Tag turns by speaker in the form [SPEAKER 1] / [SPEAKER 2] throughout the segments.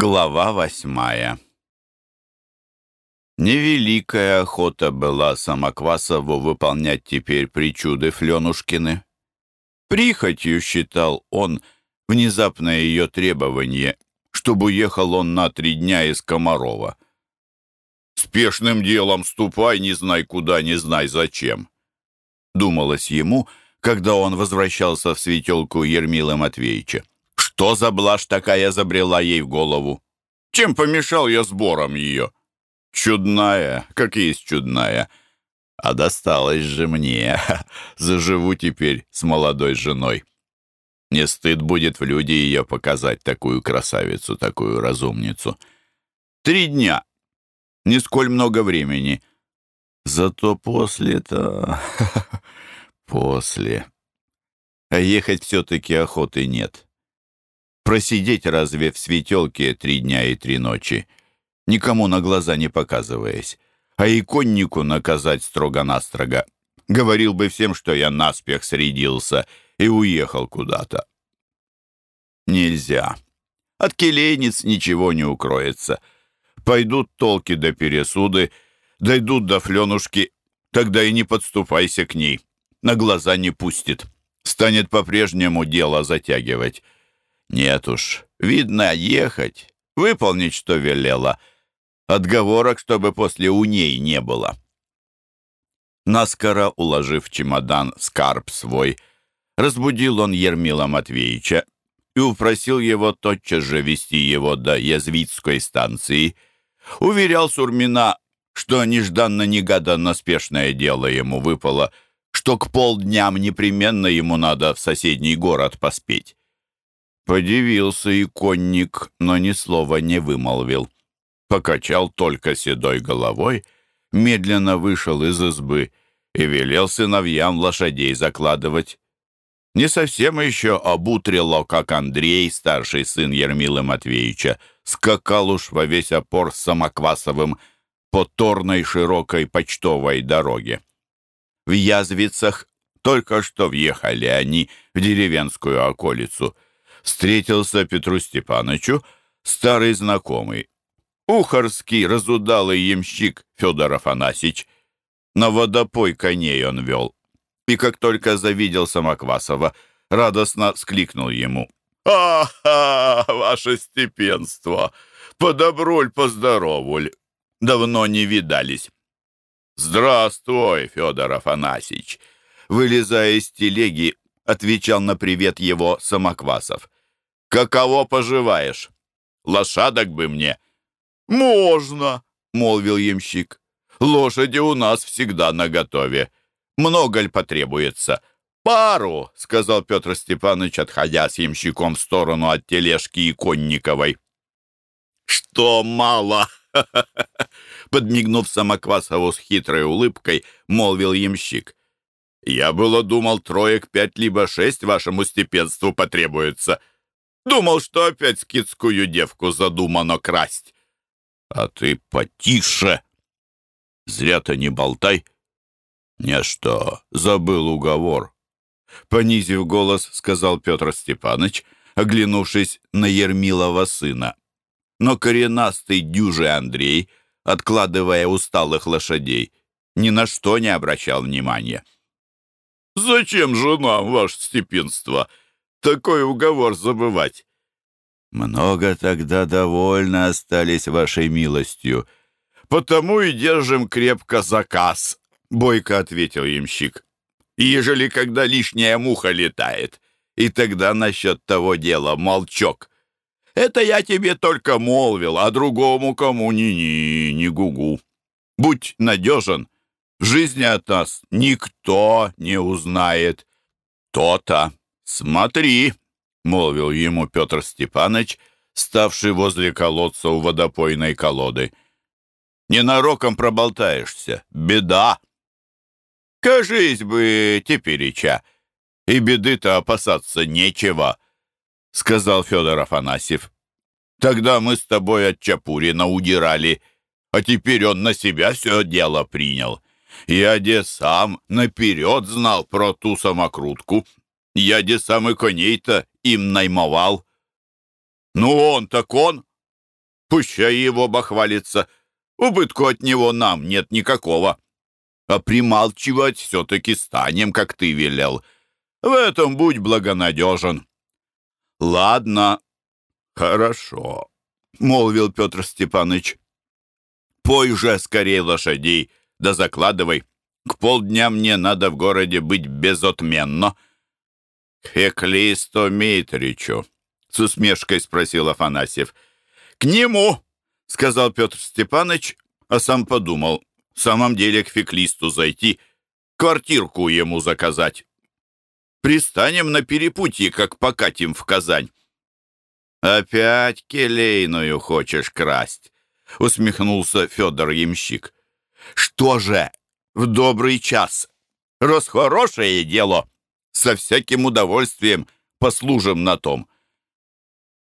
[SPEAKER 1] Глава восьмая Невеликая охота была Самоквасову выполнять теперь причуды Фленушкины. Прихотью считал он внезапное ее требование, чтобы уехал он на три дня из Комарова. «Спешным делом ступай, не знай куда, не знай зачем», — думалось ему, когда он возвращался в светелку Ермила Матвеевича. Что за блажь такая забрела ей в голову? Чем помешал я сбором ее? Чудная, как есть чудная. А досталось же мне. Заживу теперь с молодой женой. Не стыд будет в люди ее показать, такую красавицу, такую разумницу. Три дня. Нисколь много времени. Зато после-то... после. А ехать все-таки охоты нет просидеть разве в светелке три дня и три ночи, никому на глаза не показываясь, а иконнику наказать строго-настрого. Говорил бы всем, что я наспех средился и уехал куда-то. Нельзя. От келейниц ничего не укроется. Пойдут толки до пересуды, дойдут до фленушки, тогда и не подступайся к ней. На глаза не пустит. Станет по-прежнему дело затягивать. Нет уж, видно, ехать, выполнить, что велела. Отговорок, чтобы после у ней не было. Наскоро уложив чемодан скарб свой, разбудил он Ермила Матвеевича и упросил его тотчас же вести его до Язвицкой станции. Уверял Сурмина, что нежданно-негаданно спешное дело ему выпало, что к полдням непременно ему надо в соседний город поспеть. Подивился иконник, но ни слова не вымолвил. Покачал только седой головой, медленно вышел из избы и велел сыновьям лошадей закладывать. Не совсем еще обутрило, как Андрей, старший сын Ермилы Матвеевича, скакал уж во весь опор с Самоквасовым по торной широкой почтовой дороге. В Язвицах только что въехали они в деревенскую околицу — встретился Петру Степановичу старый знакомый, ухарский разудалый ямщик Федор Афанасьич. На водопой коней он вел. И как только завидел Самоквасова, радостно скликнул ему. «Ага, ваше степенство! Подоброль, поздоровуль! Давно не видались!» «Здравствуй, Федор Афанасьич!» Вылезая из телеги, отвечал на привет его Самоквасов. «Каково поживаешь? Лошадок бы мне». «Можно», — молвил ямщик. «Лошади у нас всегда наготове. Много ли потребуется?» «Пару», — сказал Петр Степанович, отходя с ямщиком в сторону от тележки и Конниковой. «Что мало?» Подмигнув Самоквасову с хитрой улыбкой, молвил ямщик. Я было думал, троек пять либо шесть вашему степенству потребуется. Думал, что опять скидскую девку задумано красть. А ты потише. Зря-то не болтай. Не что, забыл уговор. Понизив голос, сказал Петр Степанович, оглянувшись на Ермилова сына. Но коренастый дюжий Андрей, откладывая усталых лошадей, ни на что не обращал внимания. Зачем же нам, ваше степенство, такой уговор забывать? Много тогда довольно остались вашей милостью. Потому и держим крепко заказ, — бойко ответил ямщик. Ежели когда лишняя муха летает, и тогда насчет того дела молчок. Это я тебе только молвил, а другому кому ни-ни, ни гугу. Будь надежен, в жизни от нас никто не узнает. То-то. Смотри, — молвил ему Петр Степанович, ставший возле колодца у водопойной колоды. Ненароком проболтаешься. Беда. Кажись бы, тепереча, и беды-то опасаться нечего, — сказал Федор Афанасьев. Тогда мы с тобой от Чапурина удирали, а теперь он на себя все дело принял. Я де сам наперед знал про ту самокрутку. Я де сам коней-то им наймовал. Ну он так он, Пущай его бахвалится. Убытку от него нам нет никакого. А прималчивать все-таки станем, как ты велел. В этом будь благонадежен. Ладно, хорошо, — молвил Петр Степанович. Пой же скорее лошадей, да закладывай. К полдня мне надо в городе быть безотменно. К Феклисту Митричу, — с усмешкой спросил Афанасьев. К нему, — сказал Петр Степанович, а сам подумал, в самом деле к Феклисту зайти, квартирку ему заказать. Пристанем на перепутье, как покатим в Казань. «Опять келейную хочешь красть?» — усмехнулся Федор Ямщик. «Что же, в добрый час. Раз хорошее дело, со всяким удовольствием послужим на том.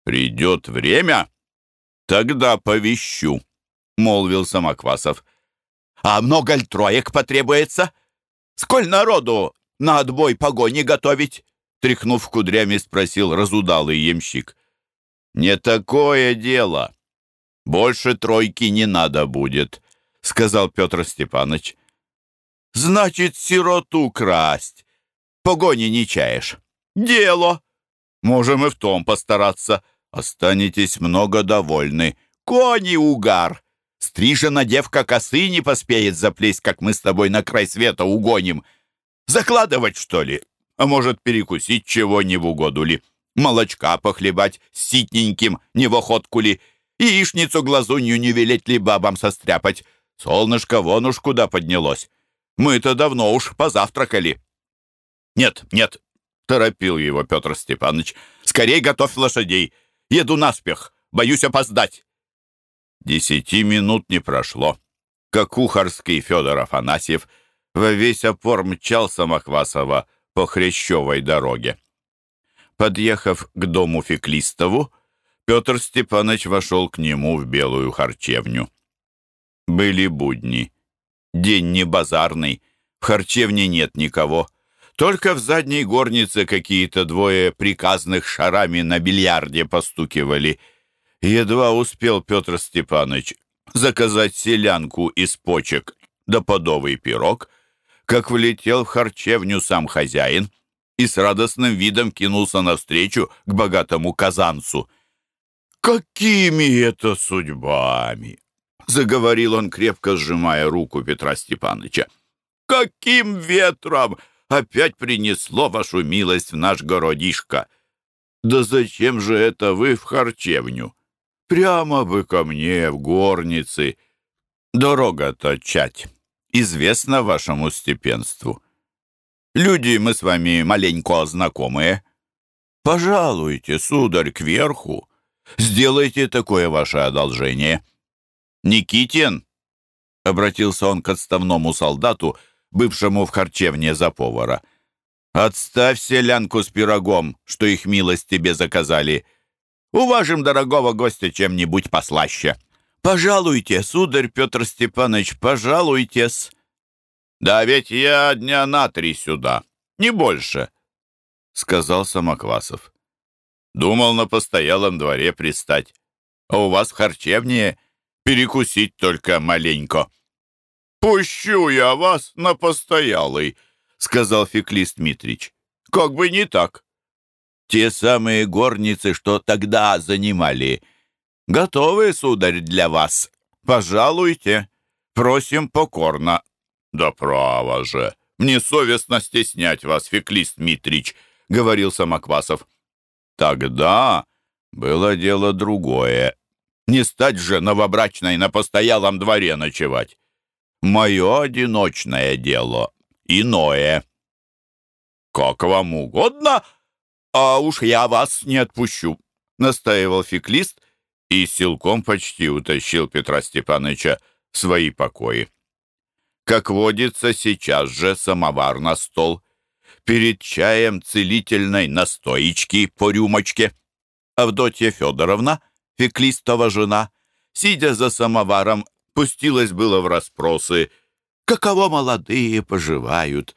[SPEAKER 1] Придет время, тогда повещу, — молвил Самоквасов. А много ль троек потребуется? Сколь народу на отбой погони готовить? Тряхнув кудрями, спросил разудалый ямщик. Не такое дело. Больше тройки не надо будет, — сказал Петр Степанович. Значит, сироту красть. Погони не чаешь. Дело. Можем и в том постараться. Останетесь много довольны. Кони угар. Стрижена девка косы не поспеет заплесть, как мы с тобой на край света угоним. Закладывать, что ли? А может, перекусить чего не в угоду ли? Молочка похлебать ситненьким, не в охотку ли? Яичницу глазунью не велеть ли бабам состряпать? Солнышко вон уж куда поднялось. Мы-то давно уж позавтракали». «Нет, нет», — торопил его Петр Степанович. «Скорей готовь лошадей. Еду наспех. Боюсь опоздать». Десяти минут не прошло, как кухарский Федор Афанасьев во весь опор мчал Самохвасова по Хрящевой дороге. Подъехав к дому Феклистову, Петр Степанович вошел к нему в белую харчевню. Были будни. День не базарный. В харчевне нет никого. Только в задней горнице какие-то двое приказных шарами на бильярде постукивали. Едва успел Петр Степанович заказать селянку из почек да подовый пирог, как влетел в харчевню сам хозяин и с радостным видом кинулся навстречу к богатому казанцу. «Какими это судьбами!» — заговорил он, крепко сжимая руку Петра Степановича. «Каким ветром опять принесло вашу милость в наш городишко? Да зачем же это вы в харчевню? Прямо бы ко мне, в горницы. Дорога-то чать, известна вашему степенству. Люди мы с вами маленько знакомые. Пожалуйте, сударь, кверху, сделайте такое ваше одолжение». «Никитин!» — обратился он к отставному солдату, бывшему в харчевне за повара. «Отставь селянку с пирогом, что их милость тебе заказали. Уважим дорогого гостя чем-нибудь послаще. Пожалуйте, сударь Петр Степанович, пожалуйтесь». «Да ведь я дня на три сюда, не больше», — сказал Самоквасов. «Думал на постоялом дворе пристать, а у вас в харчевне перекусить только маленько». «Пущу я вас на постоялый», — сказал Феклист Митрич. «Как бы не так». «Те самые горницы, что тогда занимали. Готовы, сударь, для вас. Пожалуйте. Просим покорно». «Да право же! Мне совестно стеснять вас, Феклист Митрич», — говорил Самоквасов. «Тогда было дело другое», не стать же новобрачной на постоялом дворе ночевать. Мое одиночное дело иное. Как вам угодно, а уж я вас не отпущу, настаивал феклист и силком почти утащил Петра Степановича в свои покои. Как водится, сейчас же самовар на стол. Перед чаем целительной настоечки по рюмочке. Авдотья Федоровна — Феклистова жена, сидя за самоваром, пустилась было в расспросы, каково молодые поживают,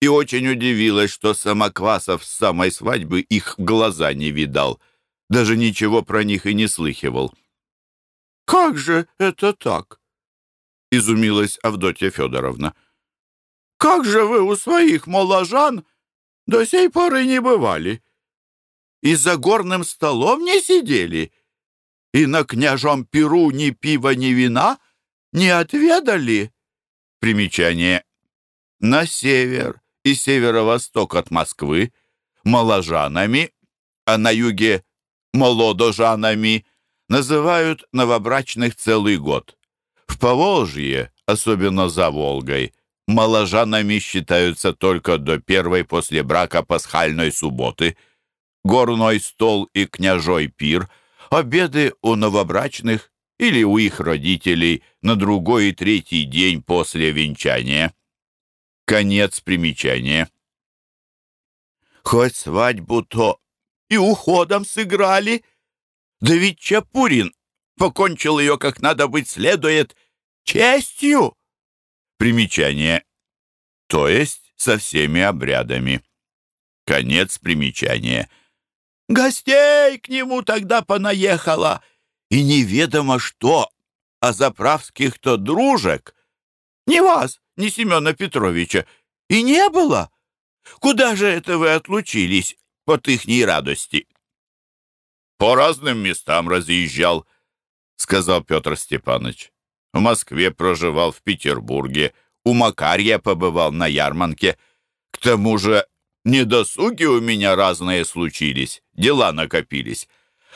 [SPEAKER 1] и очень удивилась, что Самоквасов с самой свадьбы их глаза не видал, даже ничего про них и не слыхивал. «Как же это так?» — изумилась Авдотья Федоровна. «Как же вы у своих моложан до сей поры не бывали? И за горным столом не сидели? И на княжом перу ни пива, ни вина не отведали?» Примечание. На север и северо-восток от Москвы моложанами, а на юге молодожанами называют новобрачных целый год. В Поволжье, особенно за Волгой, моложанами считаются только до первой после брака пасхальной субботы. Горной стол и княжой пир, обеды у новобрачных или у их родителей на другой и третий день после венчания. Конец примечания. Хоть свадьбу-то и уходом сыграли, да ведь Чапурин покончил ее, как надо быть следует, честью. Примечание. То есть со всеми обрядами. Конец примечания. Гостей к нему тогда понаехало, и неведомо что, а заправских-то дружек. Ни вас, ни Семена Петровича, и не было. Куда же это вы отлучились от ихней радости? По разным местам разъезжал, сказал Петр Степанович. В Москве проживал, в Петербурге, у Макарья побывал на ярмарке. К тому же недосуги у меня разные случились, дела накопились.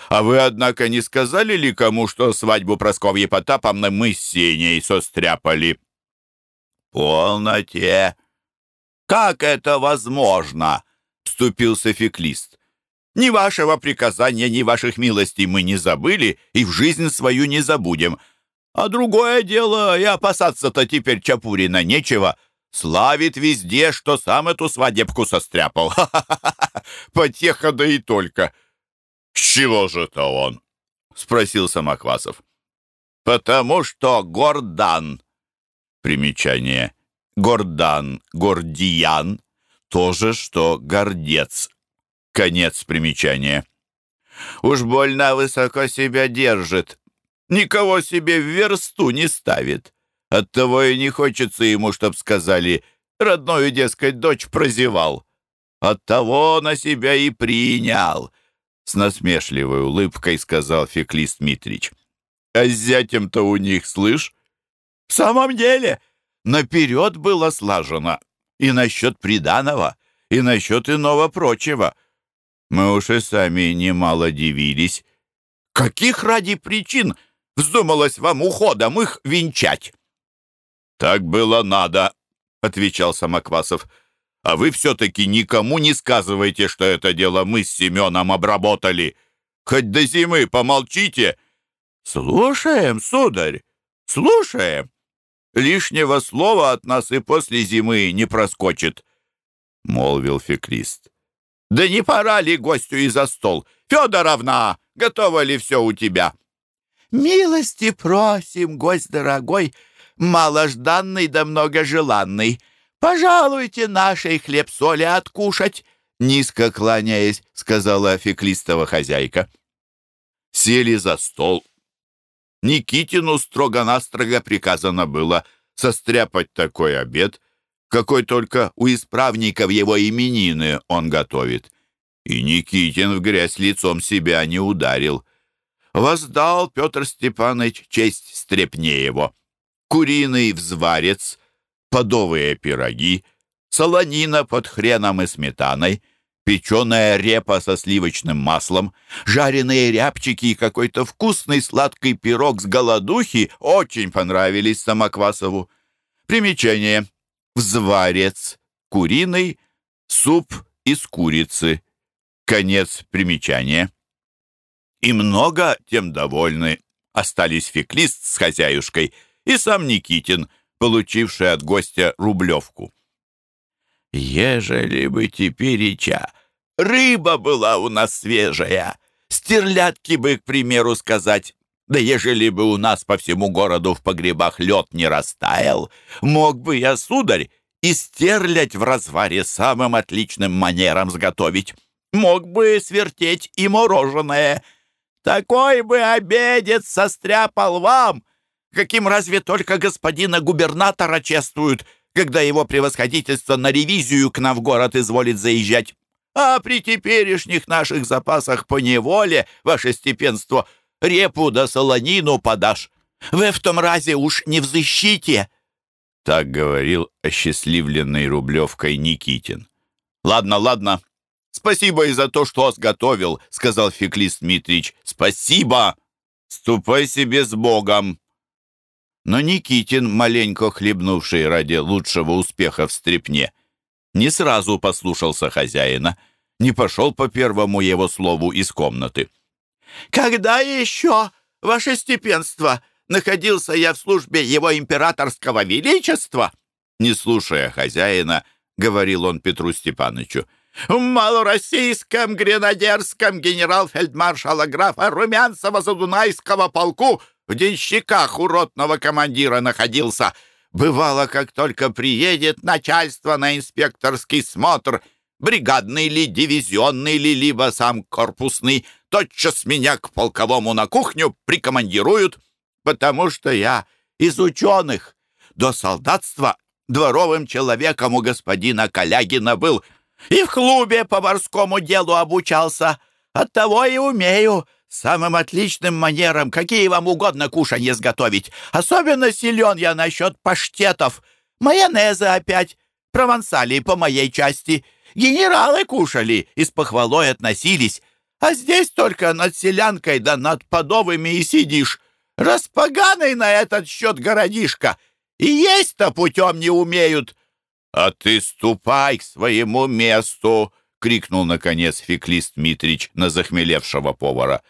[SPEAKER 1] А вы, однако, не сказали ли кому, что свадьбу Просковьи Потаповны мы с Сеней состряпали?» «Полноте! Как это возможно?» — вступился феклист. «Ни вашего приказания, ни ваших милостей мы не забыли и в жизнь свою не забудем. А другое дело, и опасаться-то теперь Чапурина нечего. Славит везде, что сам эту свадебку состряпал. Ха-ха-ха! Потеха да и только!» «С чего же это он?» — спросил Самоквасов. «Потому что Гордан». Примечание. Гордан, Гордиян. То же, что гордец. Конец примечания. Уж больно высоко себя держит. Никого себе в версту не ставит. Оттого и не хочется ему, чтоб сказали, родную, дескать, дочь прозевал. Оттого на себя и принял — с насмешливой улыбкой сказал Феклист Митрич. «А с зятем-то у них, слышь? В самом деле, наперед было слажено. И насчет приданого, и насчет иного прочего. Мы уж и сами немало дивились. Каких ради причин вздумалось вам уходом их венчать?» «Так было надо», — отвечал Самоквасов. А вы все-таки никому не сказывайте, что это дело мы с Семеном обработали. Хоть до зимы помолчите. Слушаем, сударь, слушаем. Лишнего слова от нас и после зимы не проскочит, — молвил феклист. Да не пора ли гостю и за стол? Федоровна, готово ли все у тебя? Милости просим, гость дорогой, маложданный да многожеланный. «Пожалуйте нашей хлеб-соли откушать!» Низко кланяясь, сказала феклистова хозяйка. Сели за стол. Никитину строго-настрого приказано было состряпать такой обед, какой только у исправников его именины он готовит. И Никитин в грязь лицом себя не ударил. Воздал Петр Степанович честь Стрепнееву. Куриный взварец — подовые пироги, солонина под хреном и сметаной, печеная репа со сливочным маслом, жареные рябчики и какой-то вкусный сладкий пирог с голодухи очень понравились Самоквасову. Примечание. Взварец. Куриный. Суп из курицы. Конец примечания. И много тем довольны остались феклист с хозяюшкой и сам Никитин — получивший от гостя рублевку. «Ежели бы тепереча рыба была у нас свежая, стерлядки бы, к примеру, сказать, да ежели бы у нас по всему городу в погребах лед не растаял, мог бы я, сударь, и стерлядь в разваре самым отличным манером сготовить. Мог бы свертеть и мороженое. Такой бы обедец состряпал вам, каким разве только господина губернатора чествуют, когда его превосходительство на ревизию к нам в город изволит заезжать. А при теперешних наших запасах по неволе, ваше степенство, репу да солонину подашь. Вы в том разе уж не взыщите!» Так говорил осчастливленный Рублевкой Никитин. «Ладно, ладно. Спасибо и за то, что сготовил», — сказал Феклист Дмитрич. «Спасибо! Ступай себе с Богом!» Но Никитин, маленько хлебнувший ради лучшего успеха в стрепне, не сразу послушался хозяина, не пошел по первому его слову из комнаты. «Когда еще, ваше степенство, находился я в службе его императорского величества?» Не слушая хозяина, говорил он Петру Степановичу, «В малороссийском гренадерском генерал-фельдмаршала графа Румянцева-Задунайского полку в денщиках у ротного командира находился. Бывало, как только приедет начальство на инспекторский смотр, бригадный ли, дивизионный ли, либо сам корпусный, тотчас меня к полковому на кухню прикомандируют, потому что я из ученых. До солдатства дворовым человеком у господина Калягина был и в клубе по морскому делу обучался. Оттого и умею самым отличным манером, какие вам угодно кушанье сготовить. Особенно силен я насчет паштетов. Майонезы опять, провансалии по моей части. Генералы кушали и с похвалой относились. А здесь только над селянкой да над подовыми и сидишь. Распоганый на этот счет городишко. И есть-то путем не умеют. А ты ступай к своему месту, — крикнул, наконец, феклист Митрич на захмелевшего повара.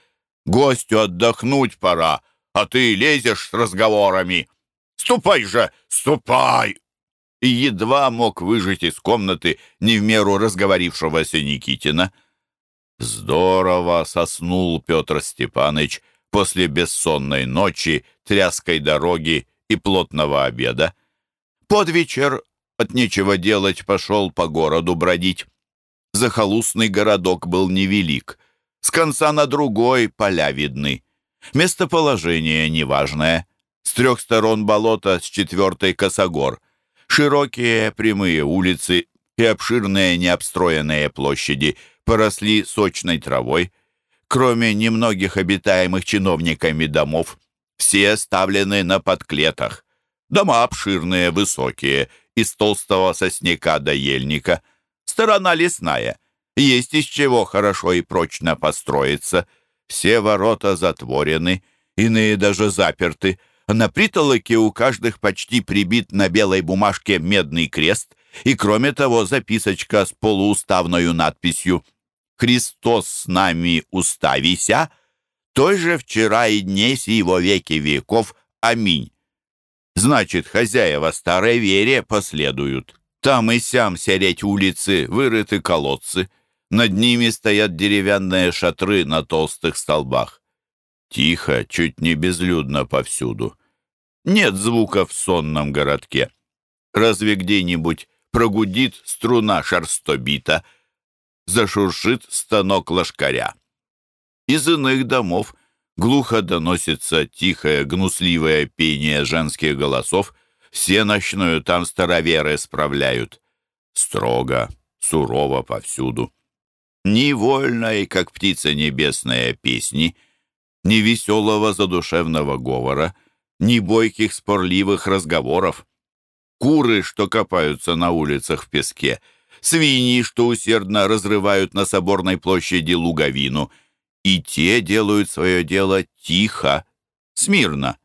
[SPEAKER 1] Гостю отдохнуть пора, а ты лезешь с разговорами. Ступай же, ступай!» И едва мог выжить из комнаты не в меру разговорившегося Никитина. Здорово соснул Петр Степаныч после бессонной ночи, тряской дороги и плотного обеда. Под вечер от нечего делать пошел по городу бродить. Захолустный городок был невелик. С конца на другой поля видны. Местоположение неважное. С трех сторон болото, с четвертой косогор. Широкие прямые улицы и обширные необстроенные площади поросли сочной травой. Кроме немногих обитаемых чиновниками домов, все оставлены на подклетах. Дома обширные, высокие, из толстого сосняка до ельника. Сторона лесная — есть из чего хорошо и прочно построиться. Все ворота затворены, иные даже заперты. На притолоке у каждых почти прибит на белой бумажке медный крест, и, кроме того, записочка с полууставною надписью «Христос с нами уставися», той же вчера и днесь во веки веков. Аминь. Значит, хозяева старой вере последуют. Там и сям сереть улицы, вырыты колодцы. Над ними стоят деревянные шатры на толстых столбах. Тихо, чуть не безлюдно повсюду. Нет звука в сонном городке. Разве где-нибудь прогудит струна шарстобита, зашуршит станок лошкаря. Из иных домов глухо доносится тихое, гнусливое пение женских голосов, все ночную там староверы справляют. Строго, сурово повсюду ни вольной, как птица небесная, песни, ни веселого задушевного говора, ни бойких спорливых разговоров. Куры, что копаются на улицах в песке, свиньи, что усердно разрывают на соборной площади луговину, и те делают свое дело тихо, смирно.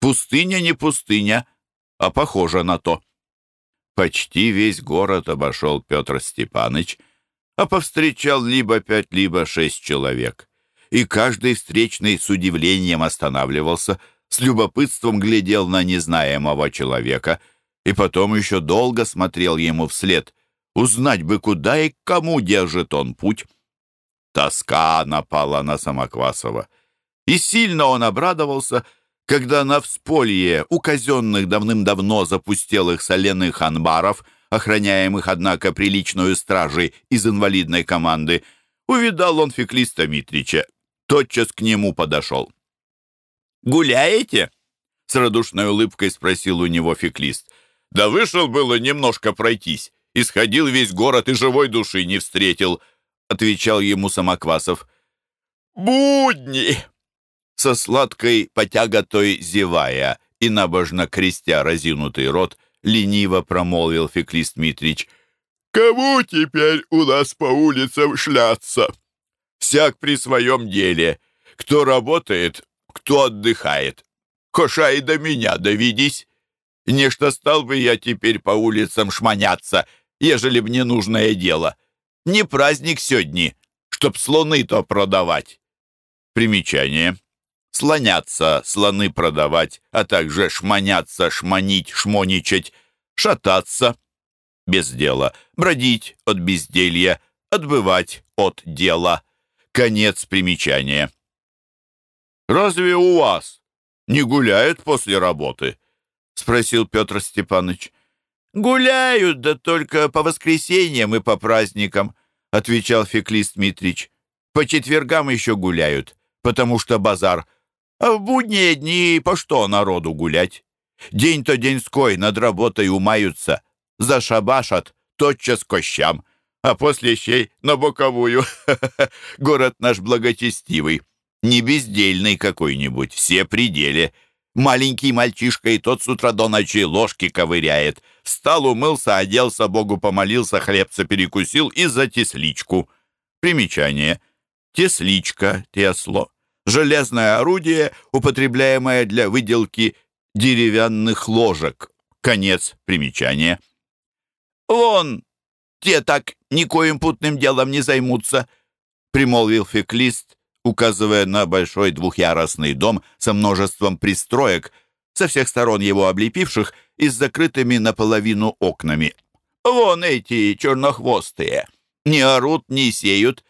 [SPEAKER 1] Пустыня не пустыня, а похожа на то. Почти весь город обошел Петр Степаныч — а повстречал либо пять, либо шесть человек. И каждый встречный с удивлением останавливался, с любопытством глядел на незнаемого человека и потом еще долго смотрел ему вслед, узнать бы, куда и к кому держит он путь. Тоска напала на Самоквасова, и сильно он обрадовался, когда на всполье у казенных давным-давно запустелых соленых анбаров охраняемых, однако, приличную стражей из инвалидной команды, увидал он Феклиста Митрича тотчас к нему подошел. «Гуляете?» — с радушной улыбкой спросил у него феклист. «Да вышел было немножко пройтись. Исходил весь город и живой души не встретил», — отвечал ему Самоквасов. «Будни!» Со сладкой потяготой зевая и набожно крестя разинутый рот, лениво промолвил Феклист Митрич. «Кому теперь у нас по улицам шляться? Всяк при своем деле. Кто работает, кто отдыхает. Коша и до меня довидись. Нечто стал бы я теперь по улицам шманяться, ежели б не нужное дело. Не праздник сегодня, чтоб слоны-то продавать». Примечание слоняться, слоны продавать, а также шманяться, шманить, шмоничать, шататься, без дела, бродить от безделья, отбывать от дела. Конец примечания. «Разве у вас не гуляют после работы?» — спросил Петр Степанович. «Гуляют, да только по воскресеньям и по праздникам», — отвечал Феклист Митрич. «По четвергам еще гуляют, потому что базар а в будние дни по что народу гулять? День-то деньской над работой умаются, зашабашат, тотчас кощам, а после щей на боковую. Город наш благочестивый, не бездельный какой-нибудь, все пределе. Маленький мальчишка и тот с утра до ночи ложки ковыряет. Встал, умылся, оделся, Богу помолился, хлебца перекусил и за тесличку. Примечание. Тесличка, тесло железное орудие, употребляемое для выделки деревянных ложек. Конец примечания. «Вон, те так никоим путным делом не займутся», примолвил феклист, указывая на большой двухъярусный дом со множеством пристроек, со всех сторон его облепивших и с закрытыми наполовину окнами. «Вон эти чернохвостые, не орут, не сеют,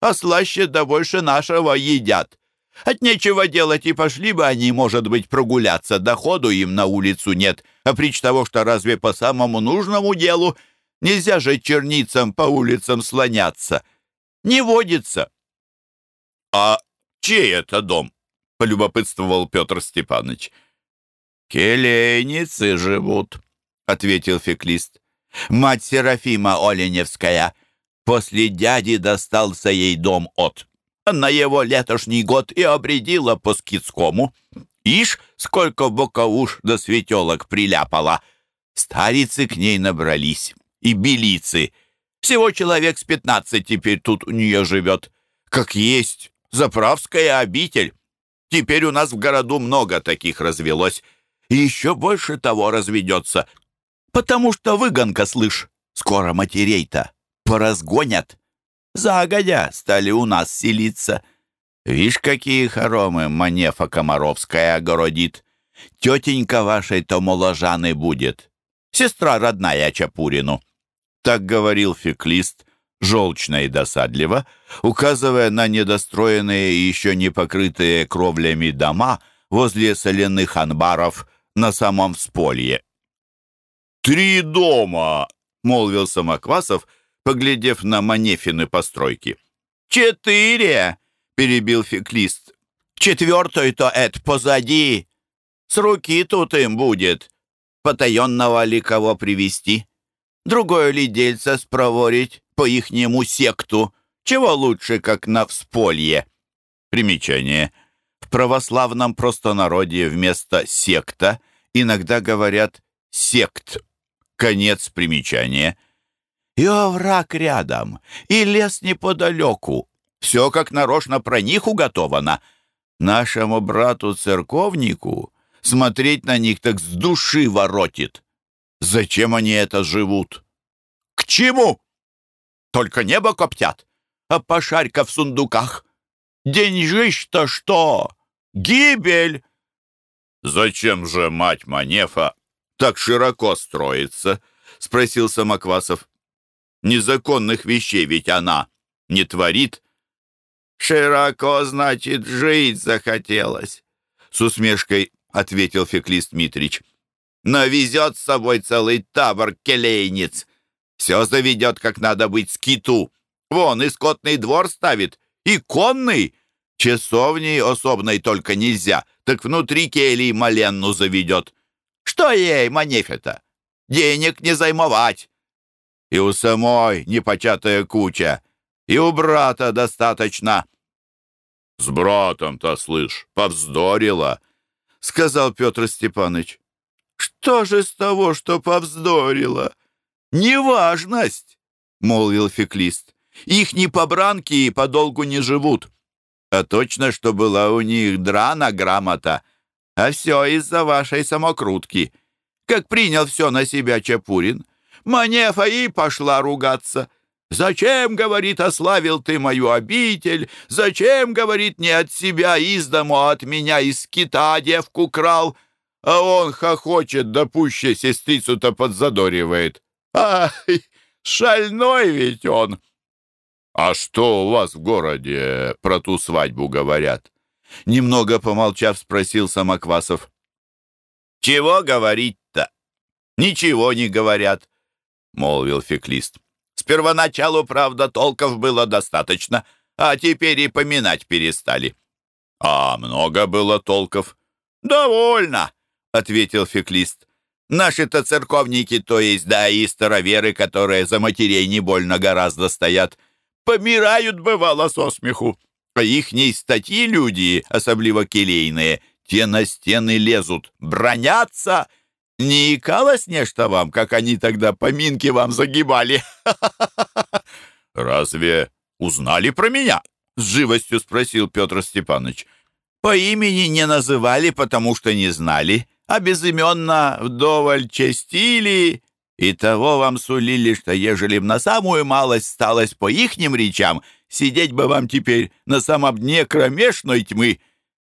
[SPEAKER 1] а слаще да больше нашего едят. От нечего делать и пошли бы они, может быть, прогуляться, доходу им на улицу нет. А прич того, что разве по самому нужному делу нельзя же черницам по улицам слоняться? Не водится. А чей это дом? Полюбопытствовал Петр Степанович. Келейницы живут, ответил феклист. Мать Серафима Оленевская. После дяди достался ей дом от на его летошний год и обредила по скидскому. Ишь, сколько боковуш до светелок приляпала. Старицы к ней набрались, и белицы. Всего человек с пятнадцать теперь тут у нее живет. Как есть, заправская обитель. Теперь у нас в городу много таких развелось. И еще больше того разведется. Потому что выгонка, слышь, скоро матерей-то поразгонят загодя стали у нас селиться. Вишь, какие хоромы Манефа Комаровская огородит. Тетенька вашей-то моложаны будет. Сестра родная Чапурину. Так говорил феклист, желчно и досадливо, указывая на недостроенные и еще не покрытые кровлями дома возле соляных анбаров на самом всполье. «Три дома!» — молвил Самоквасов — поглядев на Манефины постройки. «Четыре!» — перебил феклист. «Четвертой-то это позади. С руки тут им будет. Потаенного ли кого привести? Другое ли дельце спроворить по ихнему секту? Чего лучше, как на всполье?» Примечание. В православном простонародье вместо «секта» иногда говорят «сект». Конец примечания — и овраг рядом, и лес неподалеку. Все как нарочно про них уготовано. Нашему брату-церковнику смотреть на них так с души воротит. Зачем они это живут? К чему? Только небо коптят, а пошарька в сундуках. Деньжищ-то что? Гибель! Зачем же мать Манефа так широко строится? Спросил Самоквасов. Незаконных вещей ведь она не творит. «Широко, значит, жить захотелось», — с усмешкой ответил феклист Митрич. «Но везет с собой целый табор келейниц. Все заведет, как надо быть скиту. Вон и скотный двор ставит, и конный. Часовней особной только нельзя, так внутри келий Маленну заведет. Что ей, Манефета? Денег не займовать. И у самой непочатая куча, и у брата достаточно. С братом-то, слышь, повздорила, — сказал Петр Степанович. Что же с того, что повздорила? Неважность, — молвил феклист. Их не побранки и подолгу не живут. А точно, что была у них драна грамота, а все из-за вашей самокрутки. Как принял все на себя Чапурин, Манефа и пошла ругаться. «Зачем, — говорит, — ославил ты мою обитель? Зачем, — говорит, — не от себя из дому, а от меня из кита девку крал?» А он хохочет, да пуще сестрицу-то подзадоривает. Ай, шальной ведь он!» «А что у вас в городе про ту свадьбу говорят?» Немного помолчав, спросил Самоквасов. «Чего говорить-то? Ничего не говорят», — молвил феклист. «С первоначалу, правда, толков было достаточно, а теперь и поминать перестали». «А много было толков?» «Довольно», — ответил феклист. «Наши-то церковники, то есть, да, и староверы, которые за матерей не больно гораздо стоят, помирают, бывало, со смеху. А ихней статьи люди, особливо келейные, те на стены лезут, бронятся. Не икалось нечто вам, как они тогда поминки вам загибали? Разве узнали про меня? С живостью спросил Петр Степанович. По имени не называли, потому что не знали, а безыменно вдоволь честили и того вам сулили, что ежели б на самую малость сталось по ихним речам, сидеть бы вам теперь на самом дне кромешной тьмы.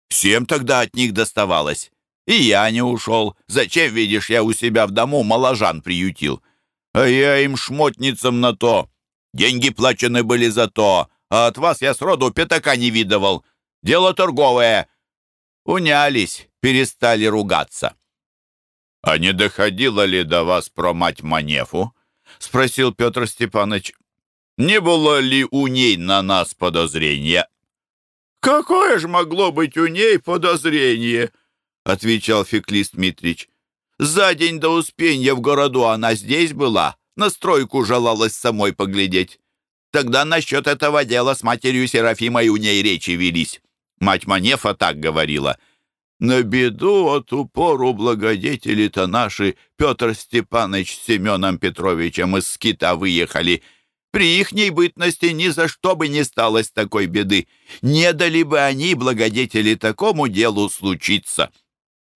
[SPEAKER 1] Всем тогда от них доставалось. И я не ушел. Зачем, видишь, я у себя в дому моложан приютил? А я им шмотницам на то. Деньги плачены были за то, а от вас я сроду пятака не видывал. Дело торговое. Унялись, перестали ругаться. «А не доходило ли до вас про мать Манефу?» — спросил Петр Степанович. «Не было ли у ней на нас подозрения?» «Какое же могло быть у ней подозрение?» — отвечал Феклист Митрич. «За день до успения в городу она здесь была, на стройку желалась самой поглядеть. Тогда насчет этого дела с матерью Серафимой у ней речи велись. Мать Манефа так говорила — на беду от упору благодетели-то наши Петр Степанович с Семеном Петровичем из Скита выехали. При ихней бытности ни за что бы не сталось такой беды. Не дали бы они, благодетели, такому делу случиться.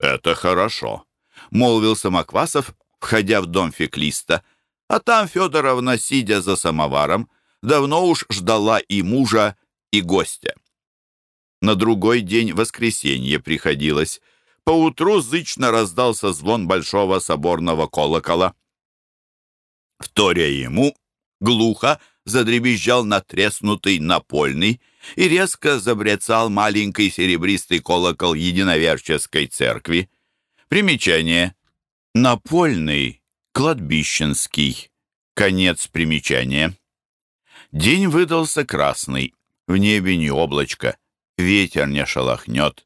[SPEAKER 1] «Это хорошо», — молвил Самоквасов, входя в дом феклиста. А там Федоровна, сидя за самоваром, давно уж ждала и мужа, и гостя. На другой день воскресенье приходилось. Поутру зычно раздался звон большого соборного колокола. Вторя ему, глухо задребезжал натреснутый напольный и резко забрецал маленький серебристый колокол единоверческой церкви. Примечание. Напольный, кладбищенский. Конец примечания. День выдался красный, в небе не облачко ветер не шелохнет.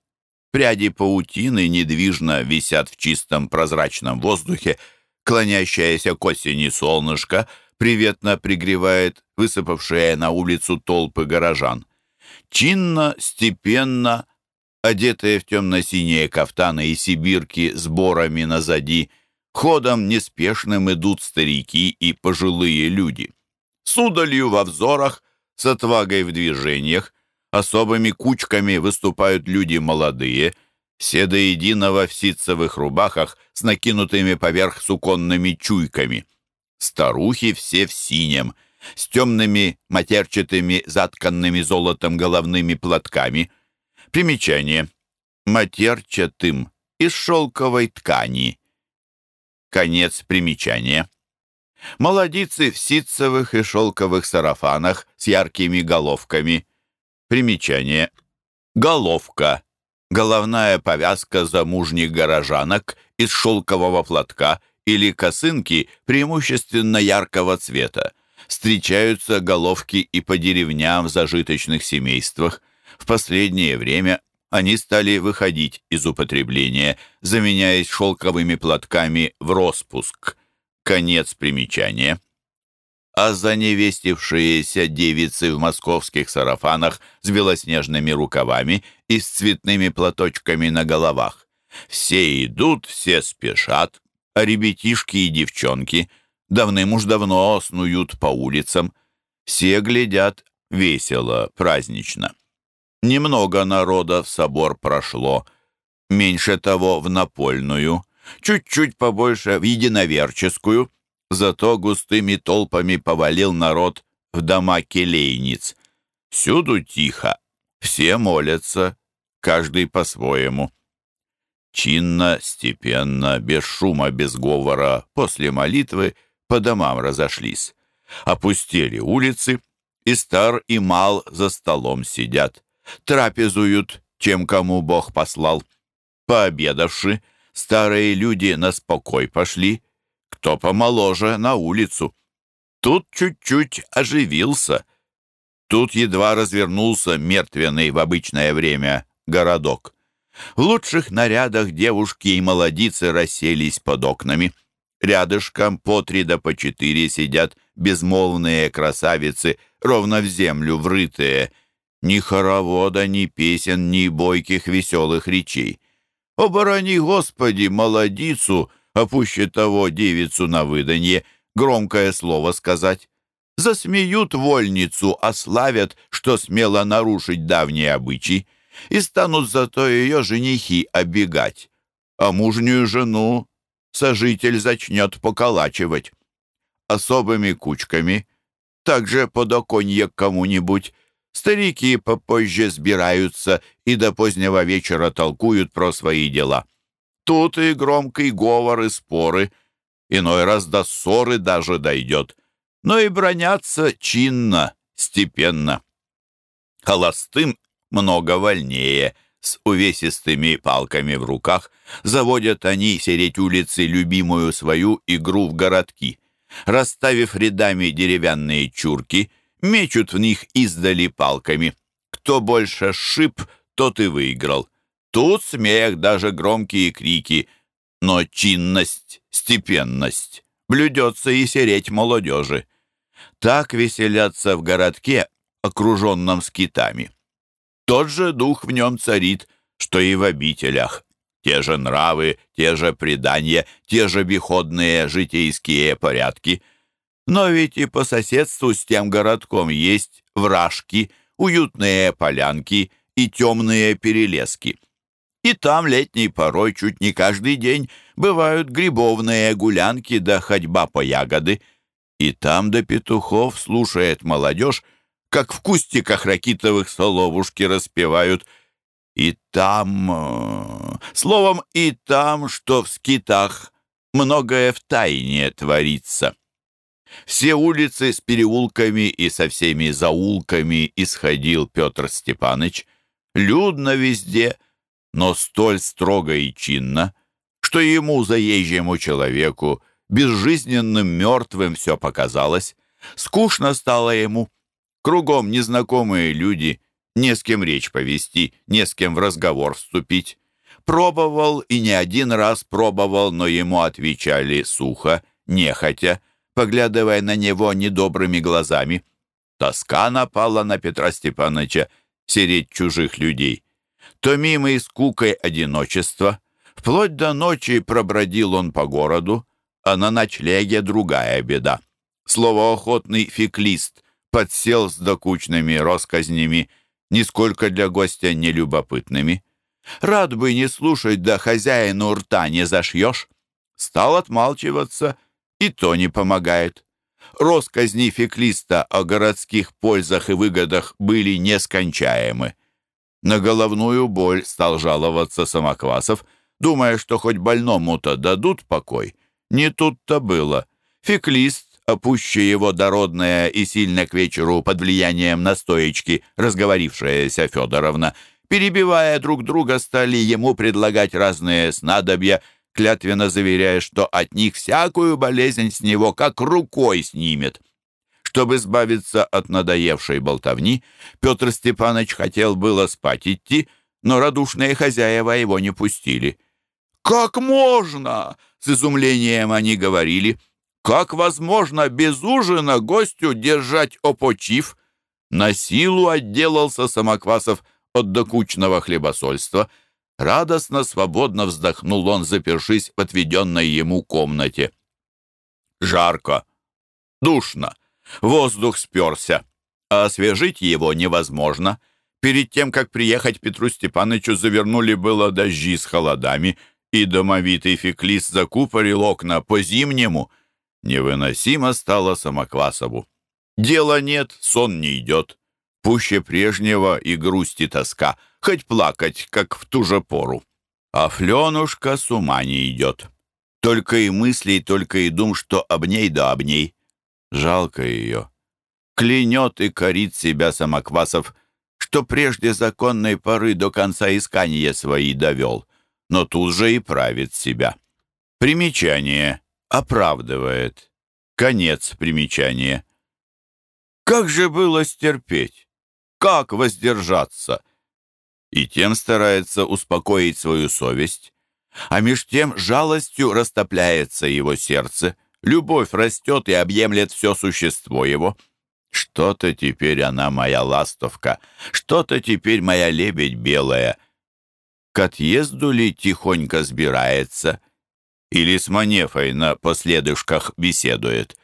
[SPEAKER 1] Пряди паутины недвижно висят в чистом прозрачном воздухе, клонящееся к осени солнышко приветно пригревает высыпавшие на улицу толпы горожан. Чинно, степенно, одетые в темно-синие кафтаны и сибирки с борами назади, ходом неспешным идут старики и пожилые люди. С удалью во взорах, с отвагой в движениях, Особыми кучками выступают люди молодые, все до единого в ситцевых рубахах с накинутыми поверх суконными чуйками. Старухи все в синем, с темными матерчатыми затканными золотом головными платками. Примечание. Матерчатым из шелковой ткани. Конец примечания. Молодицы в ситцевых и шелковых сарафанах с яркими головками. Примечание. Головка. Головная повязка замужних горожанок из шелкового платка или косынки преимущественно яркого цвета. Встречаются головки и по деревням в зажиточных семействах. В последнее время они стали выходить из употребления, заменяясь шелковыми платками в распуск. Конец примечания. А заневестившиеся девицы в московских сарафанах с белоснежными рукавами и с цветными платочками на головах. Все идут, все спешат, а ребятишки и девчонки давным уж давно снуют по улицам. Все глядят весело, празднично. Немного народа в собор прошло, меньше того в напольную, чуть-чуть побольше в единоверческую, зато густыми толпами повалил народ в дома келейниц. Всюду тихо, все молятся, каждый по-своему. Чинно, степенно, без шума, без говора, после молитвы по домам разошлись. Опустели улицы, и стар, и мал за столом сидят трапезуют, чем кому Бог послал. Пообедавши, старые люди на спокой пошли, кто помоложе на улицу. Тут чуть-чуть оживился. Тут едва развернулся мертвенный в обычное время городок. В лучших нарядах девушки и молодицы расселись под окнами. Рядышком по три да по четыре сидят безмолвные красавицы, ровно в землю врытые — ни хоровода, ни песен, ни бойких веселых речей. Оборони, Господи, молодицу, а пуще того девицу на выданье, громкое слово сказать. Засмеют вольницу, ославят, что смело нарушить давние обычаи, и станут зато ее женихи обегать. А мужнюю жену сожитель зачнет поколачивать. Особыми кучками, также подоконье кому-нибудь, Старики попозже сбираются и до позднего вечера толкуют про свои дела. Тут и громкий говор, и споры, иной раз до ссоры даже дойдет, но и бронятся чинно, степенно. Холостым много вольнее, с увесистыми палками в руках, заводят они сереть улицы любимую свою игру в городки. Расставив рядами деревянные чурки — мечут в них издали палками. Кто больше шип, тот и выиграл. Тут смех, даже громкие крики, но чинность, степенность блюдется и сереть молодежи. Так веселятся в городке, окруженном скитами. Тот же дух в нем царит, что и в обителях. Те же нравы, те же предания, те же биходные житейские порядки — но ведь и по соседству с тем городком есть вражки, уютные полянки и темные перелески. И там летней порой чуть не каждый день бывают грибовные гулянки да ходьба по ягоды. И там до петухов слушает молодежь, как в кустиках ракитовых соловушки распевают. И там... Э, словом, и там, что в скитах, многое в тайне творится. Все улицы с переулками и со всеми заулками исходил Петр Степаныч. Людно везде, но столь строго и чинно, что ему, заезжему человеку, безжизненным мертвым все показалось. Скучно стало ему. Кругом незнакомые люди, не с кем речь повести, не с кем в разговор вступить. Пробовал и не один раз пробовал, но ему отвечали сухо, нехотя, поглядывая на него недобрыми глазами. Тоска напала на Петра Степановича сереть чужих людей. Томимый скукой одиночества, вплоть до ночи пробродил он по городу, а на ночлеге другая беда. Словоохотный феклист подсел с докучными росказнями, нисколько для гостя нелюбопытными. Рад бы не слушать, да хозяину рта не зашьешь. Стал отмалчиваться и то не помогает. Росказни феклиста о городских пользах и выгодах были нескончаемы. На головную боль стал жаловаться Самоквасов, думая, что хоть больному-то дадут покой. Не тут-то было. Феклист, опущая его дородная и сильно к вечеру под влиянием настоечки, разговорившаяся Федоровна, перебивая друг друга, стали ему предлагать разные снадобья — клятвенно заверяя, что от них всякую болезнь с него как рукой снимет. Чтобы избавиться от надоевшей болтовни, Петр Степанович хотел было спать идти, но радушные хозяева его не пустили. «Как можно?» — с изумлением они говорили. «Как возможно без ужина гостю держать опочив?» На силу отделался Самоквасов от докучного хлебосольства. Радостно, свободно вздохнул он, запершись в отведенной ему комнате. Жарко, душно, воздух сперся, а освежить его невозможно. Перед тем, как приехать Петру Степановичу, завернули было дожди с холодами, и домовитый феклис закупорил окна по-зимнему. Невыносимо стало Самоквасову. Дела нет, сон не идет. Пуще прежнего и грусть и тоска, хоть плакать, как в ту же пору. А Фленушка с ума не идет. Только и мыслей, только и дум, что об ней да об ней. Жалко ее. Клянет и корит себя Самоквасов, что прежде законной поры до конца искания свои довел, но тут же и правит себя. Примечание. Оправдывает. Конец примечания. Как же было стерпеть? Как воздержаться? И тем старается успокоить свою совесть. А меж тем жалостью растопляется его сердце. Любовь растет и объемлет все существо его. Что-то теперь она моя ластовка, что-то теперь моя лебедь белая. К отъезду ли тихонько сбирается? Или с Манефой на последышках беседует?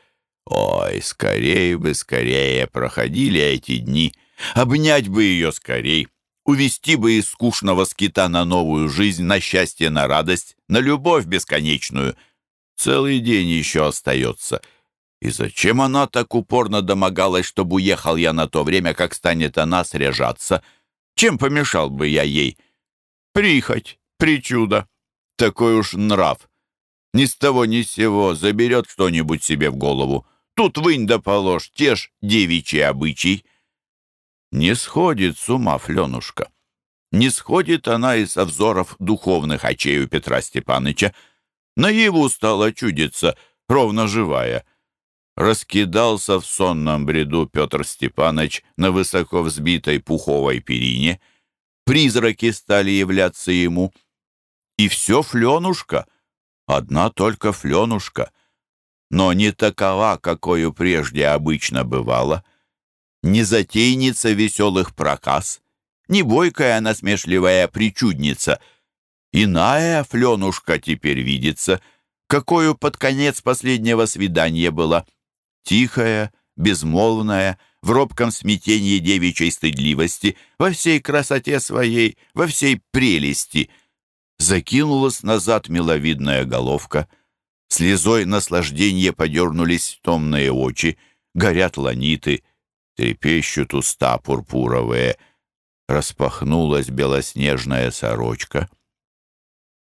[SPEAKER 1] Ой, скорее бы, скорее проходили эти дни. Обнять бы ее скорей. Увести бы из скучного скита на новую жизнь, на счастье, на радость, на любовь бесконечную. Целый день еще остается. И зачем она так упорно домогалась, чтобы уехал я на то время, как станет она сряжаться? Чем помешал бы я ей? Прихоть, причуда. Такой уж нрав. Ни с того ни с сего заберет что-нибудь себе в голову. Тут вынь да положь, те ж девичьи обычай. Не сходит с ума Фленушка. Не сходит она и со взоров духовных очей у Петра Степаныча. Наяву стала чудиться, ровно живая. Раскидался в сонном бреду Петр Степаныч на высоко взбитой пуховой перине. Призраки стали являться ему. И все Фленушка, одна только Фленушка — но не такова, какою прежде обычно бывало. Не затейница веселых проказ, не бойкая насмешливая причудница. Иная Фленушка теперь видится, какою под конец последнего свидания была. Тихая, безмолвная, в робком смятении девичьей стыдливости, во всей красоте своей, во всей прелести. Закинулась назад миловидная головка — Слезой наслаждения подернулись томные очи, горят ланиты, трепещут уста пурпуровые. Распахнулась белоснежная сорочка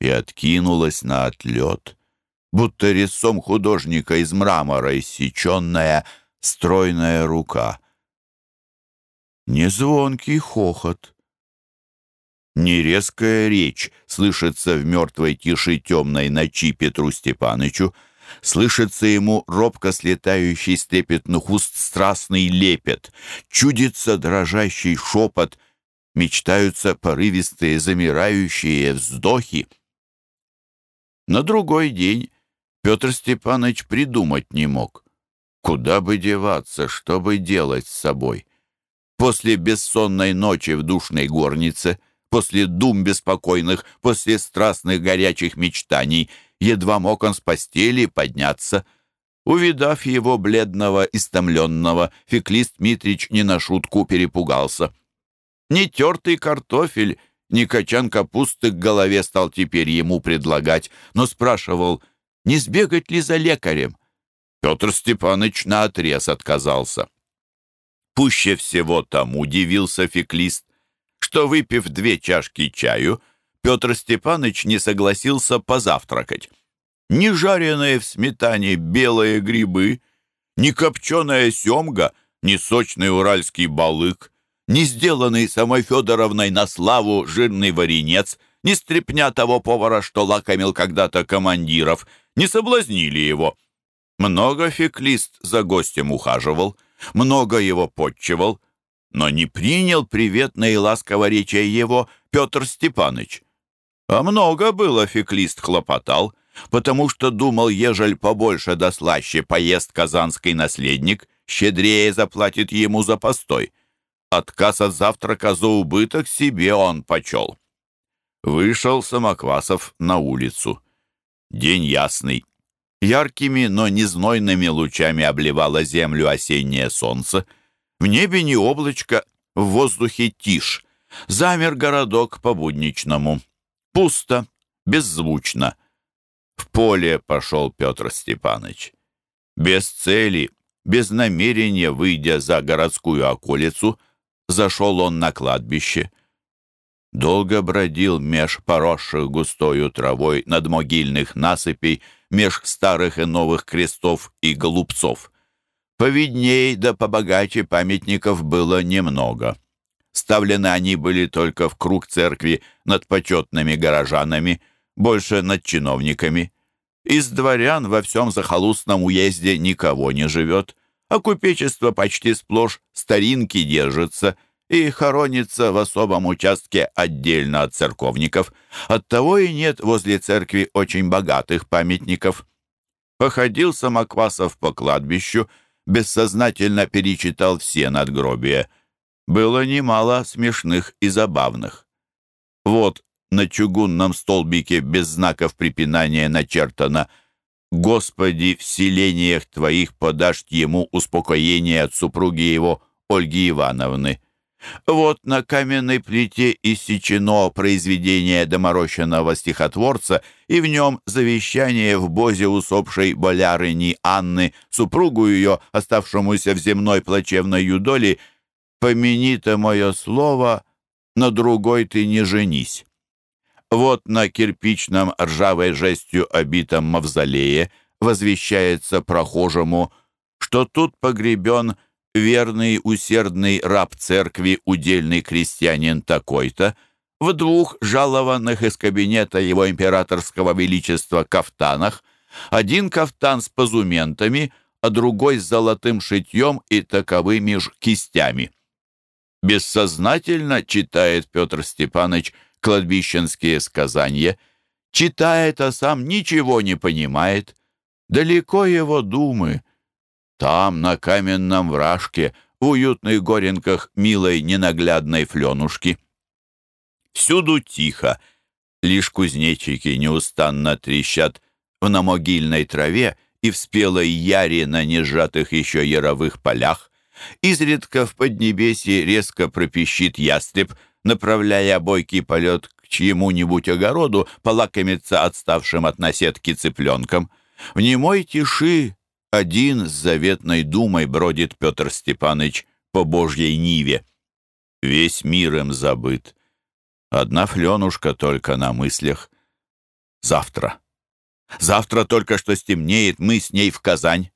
[SPEAKER 1] и откинулась на отлет, будто резцом художника из мрамора иссеченная стройная рука. Незвонкий хохот, Нерезкая речь слышится в мертвой тиши темной ночи Петру Степанычу, слышится ему робко слетающий с трепетных уст страстный лепет, чудится дрожащий шепот, мечтаются порывистые замирающие вздохи. На другой день Петр Степанович придумать не мог. Куда бы деваться, что бы делать с собой? После бессонной ночи в душной горнице — после дум беспокойных, после страстных горячих мечтаний, едва мог он с постели подняться. Увидав его бледного, истомленного, феклист Митрич не на шутку перепугался. Ни тертый картофель, ни качан капусты к голове стал теперь ему предлагать, но спрашивал, не сбегать ли за лекарем. Петр Степанович наотрез отказался. Пуще всего тому удивился феклист что, выпив две чашки чаю, Петр Степанович не согласился позавтракать. Ни жареные в сметане белые грибы, ни копченая семга, ни сочный уральский балык, ни сделанный самой Федоровной на славу жирный варенец, ни стрепня того повара, что лакомил когда-то командиров, не соблазнили его. Много феклист за гостем ухаживал — много его подчевал, но не принял приветно и ласково речей его Петр Степаныч. А много было феклист хлопотал, потому что думал, ежель побольше да слаще поест казанский наследник, щедрее заплатит ему за постой. Отказ от завтрака за убыток себе он почел. Вышел Самоквасов на улицу. День ясный. Яркими, но не знойными лучами обливало землю осеннее солнце. В небе не облачко, в воздухе тишь. Замер городок по-будничному. Пусто, беззвучно. В поле пошел Петр Степанович. Без цели, без намерения, выйдя за городскую околицу, зашел он на кладбище. Долго бродил меж поросших густою травой над могильных насыпей, меж старых и новых крестов и голубцов. Повидней да побогаче памятников было немного. Ставлены они были только в круг церкви над почетными горожанами, больше над чиновниками. Из дворян во всем захолустном уезде никого не живет, а купечество почти сплошь старинки держится и хоронится в особом участке отдельно от церковников. Оттого и нет возле церкви очень богатых памятников. Походил Самоквасов по кладбищу, бессознательно перечитал все надгробия — было немало смешных и забавных. Вот на чугунном столбике без знаков препинания начертано «Господи, в селениях Твоих подашь ему успокоение от супруги его Ольги Ивановны». Вот на каменной плите иссечено произведение доморощенного стихотворца, и в нем завещание в бозе усопшей болярыни Анны, супругу ее, оставшемуся в земной плачевной юдоли, помяни-то мое слово, на другой ты не женись. Вот на кирпичном ржавой жестью обитом мавзолее возвещается прохожему, что тут погребен верный усердный раб церкви, удельный крестьянин такой-то, в двух жалованных из кабинета его императорского величества кафтанах, один кафтан с позументами, а другой с золотым шитьем и таковыми ж кистями. Бессознательно читает Петр Степанович кладбищенские сказания, читает, а сам ничего не понимает. Далеко его думы. Там, на каменном вражке, в уютных горенках милой ненаглядной фленушки. Всюду тихо, лишь кузнечики неустанно трещат в намогильной траве и в спелой яре на нежатых еще яровых полях. Изредка в Поднебесье резко пропищит ястреб, направляя бойкий полет к чьему-нибудь огороду полакомиться отставшим от наседки цыпленком. В немой тиши один с заветной думой бродит Петр Степаныч по Божьей Ниве. Весь мир им забыт. Одна фленушка только на мыслях. Завтра. Завтра только что стемнеет, мы с ней в Казань.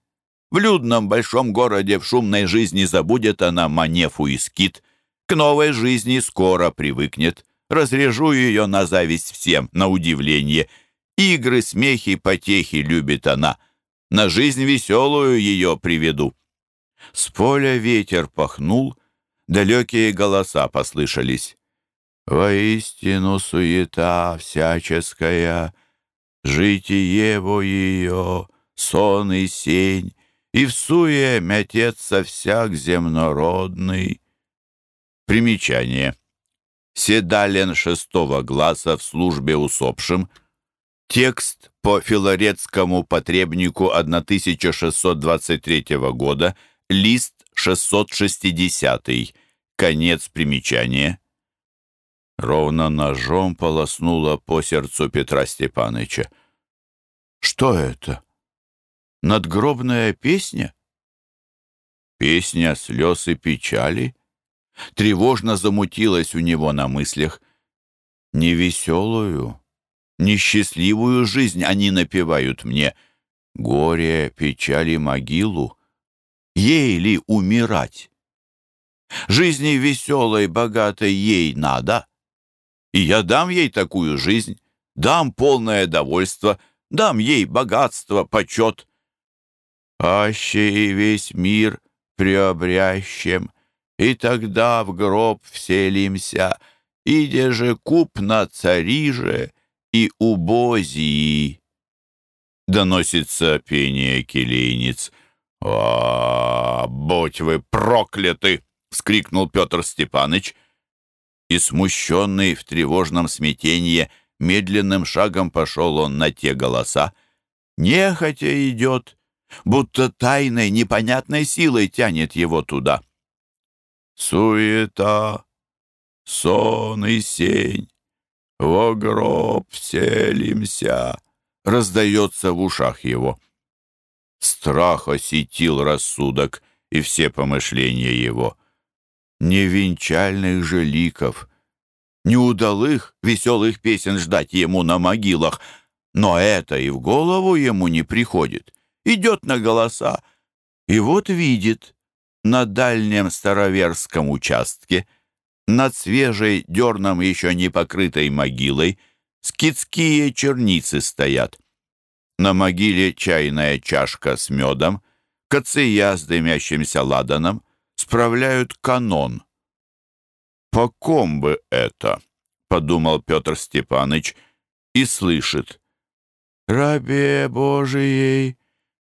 [SPEAKER 1] В людном большом городе в шумной жизни забудет она манефу и скит. К новой жизни скоро привыкнет. Разрежу ее на зависть всем, на удивление. Игры, смехи, потехи любит она. На жизнь веселую ее приведу. С поля ветер пахнул, далекие голоса послышались. Воистину суета всяческая, житие его ее, сон и сень, и в суе мятется всяк земнородный. Примечание. Седален шестого глаза в службе усопшим. Текст по филорецкому потребнику 1623 года, лист 660, конец примечания. Ровно ножом полоснуло по сердцу Петра Степаныча. «Что это?» Надгробная песня? Песня слез и печали? Тревожно замутилась у него на мыслях. Невеселую, несчастливую жизнь они напевают мне. Горе, печали, могилу. Ей ли умирать? Жизни веселой, богатой ей надо. И я дам ей такую жизнь, дам полное довольство, дам ей богатство, почет. Аще и весь мир преобрящем, и тогда в гроб вселимся, иде же куп на цариже и убозии. Доносится пение келейниц. «А, будь вы прокляты!» — вскрикнул Петр Степаныч. И, смущенный в тревожном смятении, медленным шагом пошел он на те голоса. Нехотя идет, будто тайной, непонятной силой тянет его туда. Суета, сон и сень, во гроб селимся, раздается в ушах его. Страх осетил рассудок и все помышления его. Невенчальных же ликов, неудалых веселых песен ждать ему на могилах, но это и в голову ему не приходит. Идет на голоса, и вот видит, на дальнем староверском участке, над свежей, дерном еще не покрытой могилой, скидские черницы стоят. На могиле чайная чашка с медом, кация с дымящимся ладаном, справляют канон. «По ком бы это?» — подумал Петр Степаныч и слышит. «Рабе Божией,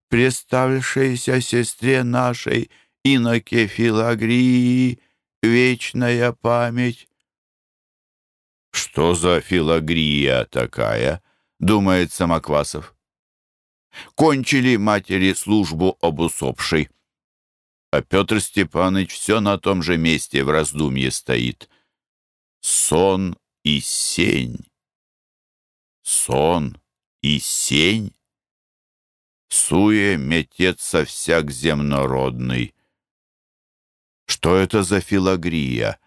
[SPEAKER 1] представившейся сестре нашей, иноке Филагрии, вечная память». «Что за Филагрия такая?» — думает Самоквасов. Кончили матери службу об усопшей. А Петр Степанович все на том же месте в раздумье стоит. Сон и сень. Сон и сень. Суе метется всяк земнородный. Что это за филагрия?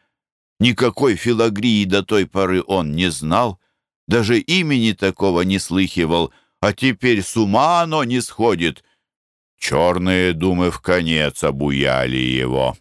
[SPEAKER 1] Никакой филагрии до той поры он не знал, даже имени такого не слыхивал, а теперь с ума оно не сходит. Черные думы в конец обуяли его.